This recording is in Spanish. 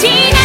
China.